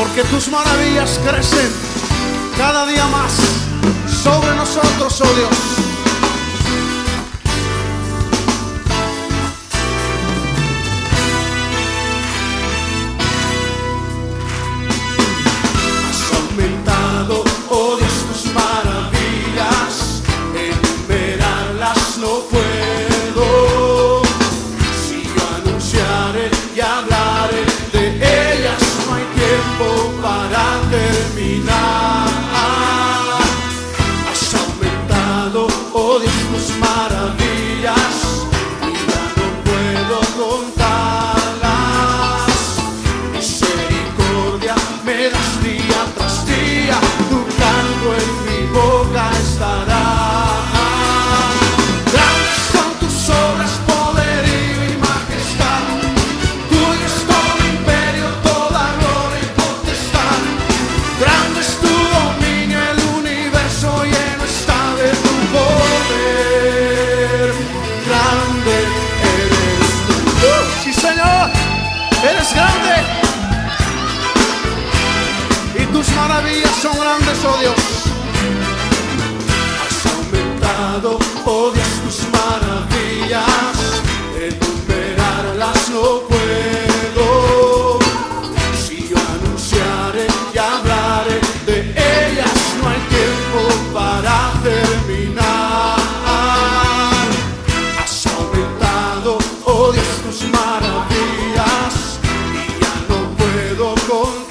porque tus maravillas crecen cada día más sobre nosotros, oh Dios. smile. grande y tus maravillas son grandes, oh Dios. Has aumentado, oh Dios. poco.